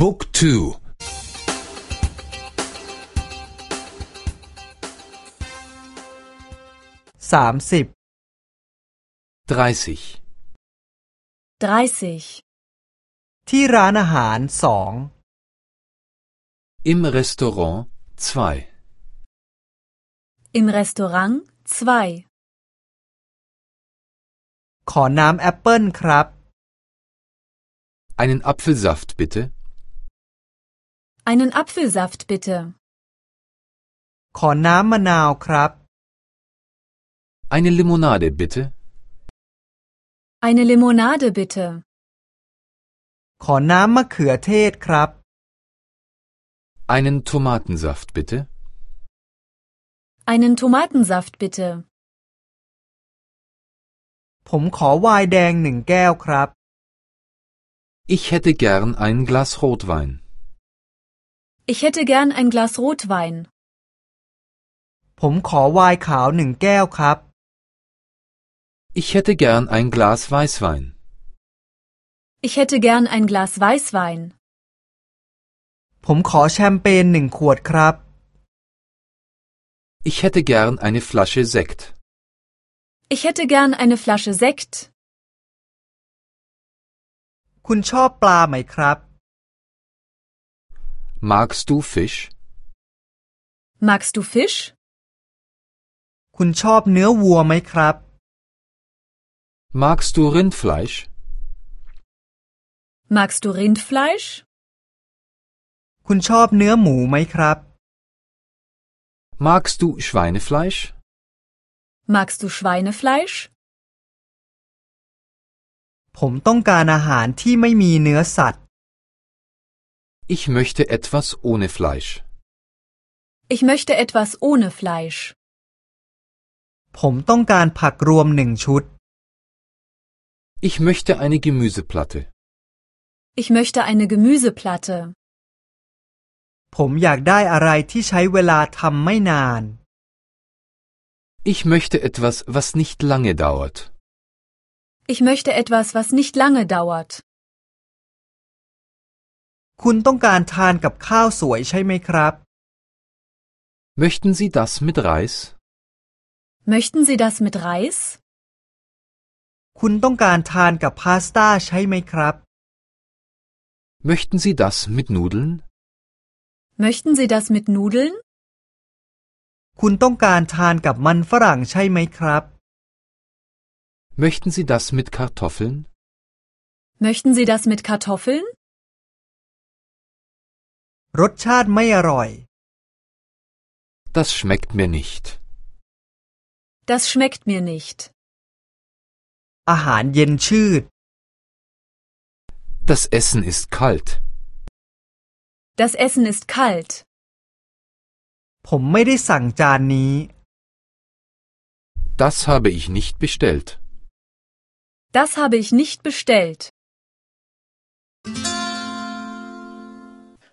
บุ๊กทูสามสิบ dreißig 30. ที่ร้านอาหารสอง im Restaurant zwei Im Restaurant 2. ขอน้ำแอปเปิลครับ einen Apfelsaft bitte Einen Apfelsaft bitte. ขอน้ำมะนาวครับ eine Limonade bitte Eine Limonade bitte. ขอน้ำมะเขือเทศครับ einen Tomatensaft bitte Einen Tomatensaft bitte. ผมขอไวน์แดงหนึ่งแก้วครับ ich hätte gern ein Glas Rotwein Ich hätte gern ein Glas Rotwein. ผมขอไวน์ขาวหนึ่งแก้วครับ ich hätte gern ein Glas Weißwein Ich hätte gern ein Glas Weißwein. ผมขอแชมเปญหนึ่งขวดครับ ich hätte gern eine Flasche Sekt Ich hätte gern eine Flasche Sekt. คุณชอบปลาไหมครับ magst du Fisch Magst du Fisch? คุณชอบเนื้อวัวไหมครับ magst du Rindfleisch Magst du Rindfleisch? คุณชอบเนื้อหมูไหมครับ magst du Schweinefleisch Magst du Schweinefleisch? ผมต้องการอาหารที่ไม่มีเนื้อสัตว์ ich möchte etwas ohne Fleisch Ich möchte etwas ohne Fleisch. ผมต้องการผักรวมหนึ่งชุด ich möchte eine Gemüseplatte Ich möchte eine Gemüseplatte. ผมอยากได้อะไรที่ใช้เวลาทำไม่นาน Ich möchte etwas, was nicht lange dauert. Ich möchte etwas, was nicht lange dauert. คุณต้องการทานกับข้าวสวยใช่ไหมครับ Möchten Sie das mit Reis? Möchten Sie das mit Reis? คุณต้องการทานกับพาสต้าใช่ไหมครับ Möchten Sie das mit Nudeln? Möchten Sie das mit Nudeln? คุณต้องการทานกับมันฝรั่งใช่ไหมครับ Möchten Sie das mit Kartoffeln? Möchten Sie das mit Kartoffeln? รสชาติไม่อร่อย Das schmeckt mir nicht. Das schmeckt mir nicht. อาหารเย็นชืด Das Essen ist kalt. Das Essen ist kalt. ผมไม่ได้สั่งจานนี้ Das habe ich nicht bestellt. Das habe ich nicht bestellt.